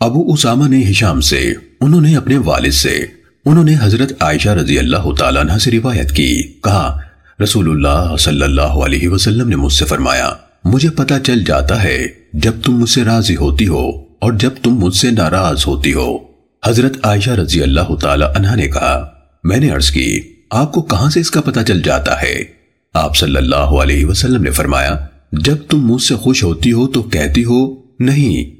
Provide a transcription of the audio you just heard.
ابو اسامہ نے ہشام سے، انہوں نے اپنے والد سے، انہوں نے حضرت عائشہ رضی اللہ تعالیٰ عنہ سے روایت کی۔ کہا، رسول اللہ صلی اللہ علیہ وسلم نے مجھ سے فرمایا، مجھے پتا چل جاتا ہے جب تم مجھ سے راضی ہوتی ہو اور جب تم مجھ سے ناراض ہوتی ہو۔ حضرت عائشہ رضی اللہ تعالی عنہ نے کہا، میں نے عرض کی، آپ کو کہاں سے اس کا پتا چل جاتا ہے؟ آپ صلی اللہ علیہ وسلم نے فرمایا، جب تم مجھ سے خوش ہوتی ہو تو کہتی ہو، نہیں